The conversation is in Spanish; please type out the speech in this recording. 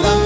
de